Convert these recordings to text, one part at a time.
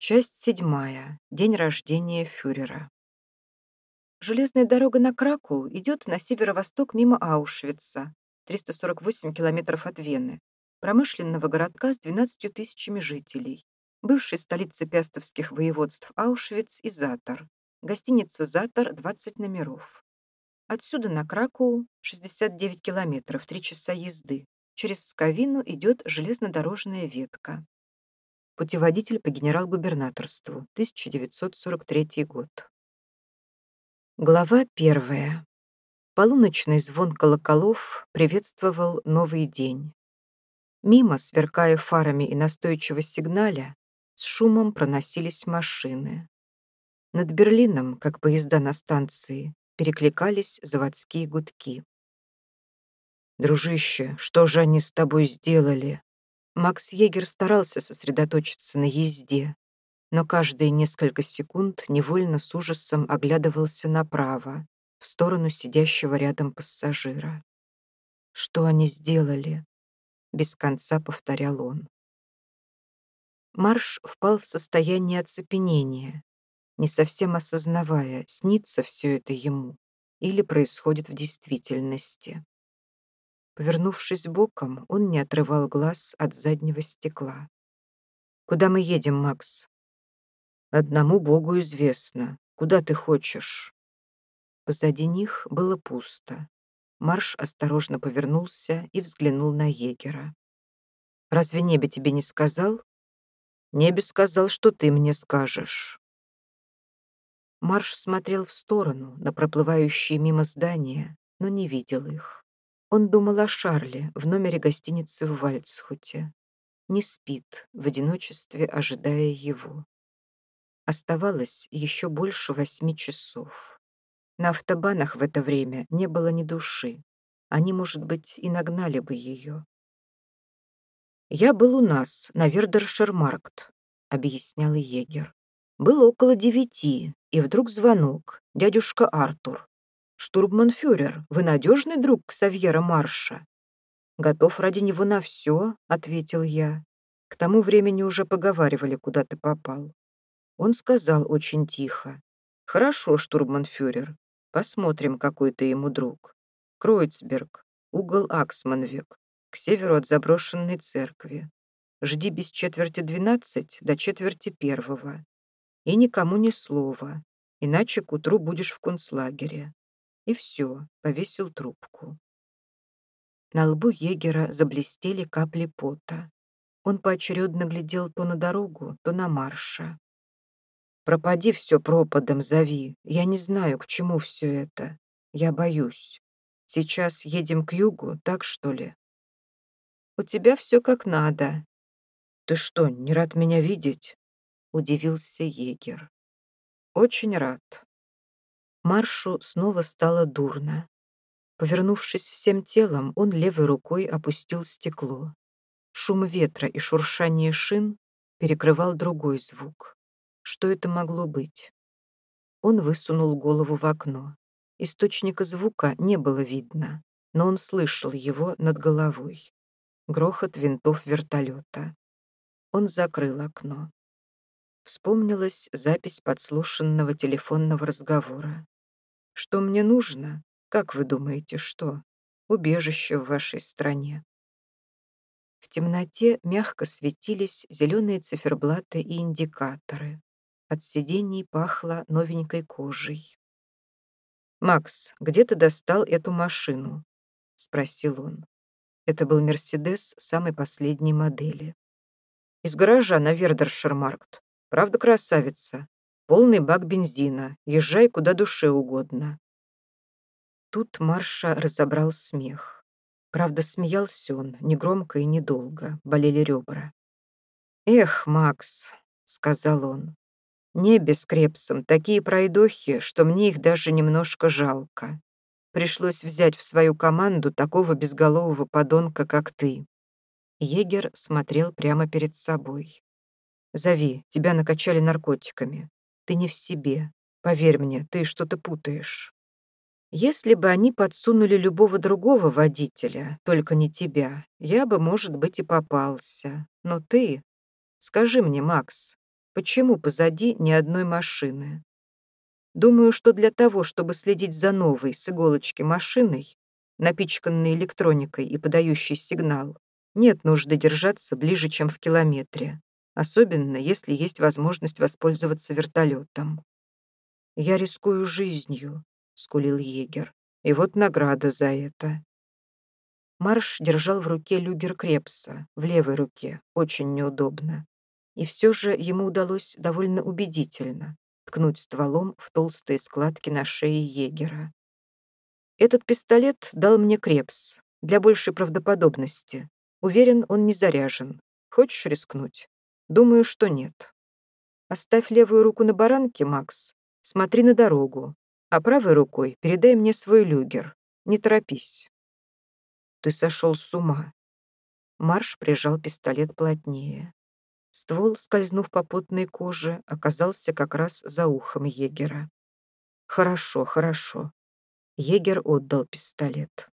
Часть седьмая. День рождения фюрера. Железная дорога на Краку идет на северо-восток мимо Аушвица, 348 километров от Вены, промышленного городка с 12 тысячами жителей, бывшей столицы пястовских воеводств Аушвиц и Затор, гостиница «Затор» 20 номеров. Отсюда на Краку 69 километров, 3 часа езды. Через Сковину идет железнодорожная ветка. Путеводитель по генерал-губернаторству, 1943 год. Глава первая. Полуночный звон колоколов приветствовал новый день. Мимо, сверкая фарами и настойчиво сигналя, с шумом проносились машины. Над Берлином, как поезда на станции, перекликались заводские гудки. «Дружище, что же они с тобой сделали?» Макс Егер старался сосредоточиться на езде, но каждые несколько секунд невольно с ужасом оглядывался направо, в сторону сидящего рядом пассажира. «Что они сделали?» — без конца повторял он. Марш впал в состояние оцепенения, не совсем осознавая, снится все это ему или происходит в действительности. Повернувшись боком, он не отрывал глаз от заднего стекла. «Куда мы едем, Макс?» «Одному Богу известно. Куда ты хочешь?» Позади них было пусто. Марш осторожно повернулся и взглянул на егера. «Разве Небе тебе не сказал?» «Небе сказал, что ты мне скажешь». Марш смотрел в сторону, на проплывающие мимо здания, но не видел их. Он думал о Шарле в номере гостиницы в Вальцхуте. Не спит, в одиночестве ожидая его. Оставалось еще больше восьми часов. На автобанах в это время не было ни души. Они, может быть, и нагнали бы ее. «Я был у нас, на Вердершермаркт», — объяснял егер. «Было около девяти, и вдруг звонок. Дядюшка Артур. «Штурманфюрер, вы надежный друг Ксавьера Марша?» «Готов ради него на все», — ответил я. К тому времени уже поговаривали, куда ты попал. Он сказал очень тихо. «Хорошо, штурманфюрер, посмотрим, какой ты ему друг. Кройцберг, угол Аксманвек, к северу от заброшенной церкви. Жди без четверти двенадцать до четверти первого. И никому ни слова, иначе к утру будешь в концлагере. И все, повесил трубку. На лбу егера заблестели капли пота. Он поочередно глядел то на дорогу, то на марша. «Пропади все пропадом, зови. Я не знаю, к чему все это. Я боюсь. Сейчас едем к югу, так что ли?» «У тебя все как надо». «Ты что, не рад меня видеть?» — удивился егер. «Очень рад. Маршу снова стало дурно. Повернувшись всем телом, он левой рукой опустил стекло. Шум ветра и шуршание шин перекрывал другой звук. Что это могло быть? Он высунул голову в окно. Источника звука не было видно, но он слышал его над головой. Грохот винтов вертолета. Он закрыл окно. Вспомнилась запись подслушанного телефонного разговора. Что мне нужно? Как вы думаете, что? Убежище в вашей стране. В темноте мягко светились зеленые циферблаты и индикаторы. От сидений пахло новенькой кожей. «Макс, где ты достал эту машину?» — спросил он. Это был «Мерседес» самой последней модели. «Из гаража на Вердершермаркт. Правда, красавица? Полный бак бензина. Езжай куда душе угодно. Тут Марша разобрал смех. Правда, смеялся он, негромко и недолго, болели ребра. «Эх, Макс», — сказал он, — «небе с крепсом такие пройдохи, что мне их даже немножко жалко. Пришлось взять в свою команду такого безголового подонка, как ты». Егер смотрел прямо перед собой. «Зови, тебя накачали наркотиками. Ты не в себе. Поверь мне, ты что-то путаешь. Если бы они подсунули любого другого водителя, только не тебя, я бы, может быть, и попался. Но ты... Скажи мне, Макс, Почему позади ни одной машины? Думаю, что для того, чтобы следить за новой с иголочки машиной, напичканной электроникой и подающей сигнал, нет нужды держаться ближе, чем в километре, особенно если есть возможность воспользоваться вертолетом. «Я рискую жизнью», — скулил егер, — «и вот награда за это». Марш держал в руке люгер Крепса, в левой руке, очень неудобно. И все же ему удалось довольно убедительно ткнуть стволом в толстые складки на шее егера. Этот пистолет дал мне Крепс для большей правдоподобности. Уверен, он не заряжен. Хочешь рискнуть? Думаю, что нет. Оставь левую руку на баранке, Макс. Смотри на дорогу. А правой рукой передай мне свой люгер. Не торопись. Ты сошел с ума. Марш прижал пистолет плотнее. Ствол, скользнув по потной коже, оказался как раз за ухом егера. «Хорошо, хорошо. Егер отдал пистолет.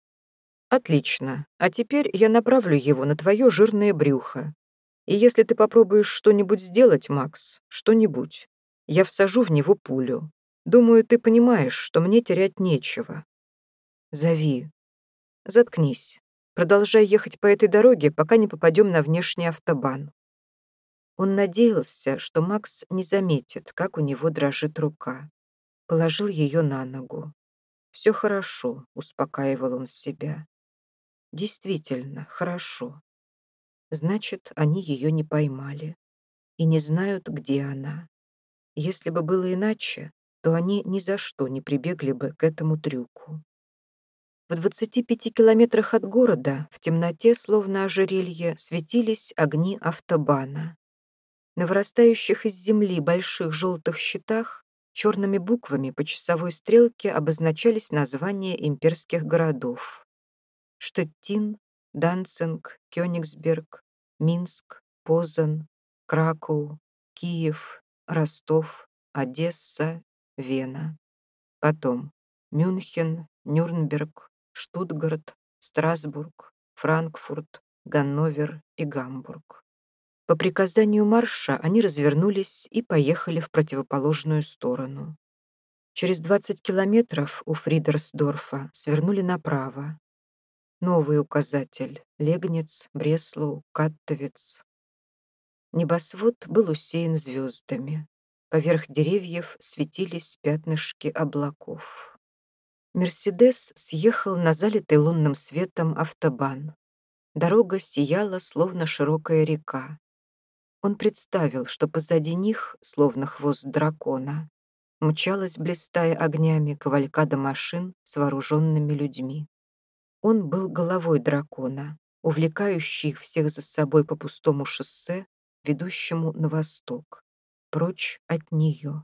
«Отлично. А теперь я направлю его на твое жирное брюхо. И если ты попробуешь что-нибудь сделать, Макс, что-нибудь, я всажу в него пулю. Думаю, ты понимаешь, что мне терять нечего. Зови. Заткнись. Продолжай ехать по этой дороге, пока не попадем на внешний автобан». Он надеялся, что Макс не заметит, как у него дрожит рука. Положил ее на ногу. «Все хорошо», — успокаивал он себя. «Действительно, хорошо. Значит, они ее не поймали и не знают, где она. Если бы было иначе, то они ни за что не прибегли бы к этому трюку. В 25 километрах от города, в темноте, словно ожерелье, светились огни автобана. На вырастающих из земли больших желтых щитах Черными буквами по часовой стрелке обозначались названия имперских городов. Штеттин, Данцинг, Кёнигсберг, Минск, Позан, Кракоу, Киев, Ростов, Одесса, Вена. Потом Мюнхен, Нюрнберг, Штутгарт, Страсбург, Франкфурт, Ганновер и Гамбург. По приказанию марша они развернулись и поехали в противоположную сторону. Через 20 километров у Фридерсдорфа свернули направо. Новый указатель — Легнец, Бреслоу, Каттовец. Небосвод был усеян звездами. Поверх деревьев светились пятнышки облаков. Мерседес съехал на залитый лунным светом автобан. Дорога сияла, словно широкая река. Он представил, что позади них, словно хвост дракона, мчалась, блистая огнями, кавалькада машин с вооруженными людьми. Он был головой дракона, увлекающий их всех за собой по пустому шоссе, ведущему на восток, прочь от нее.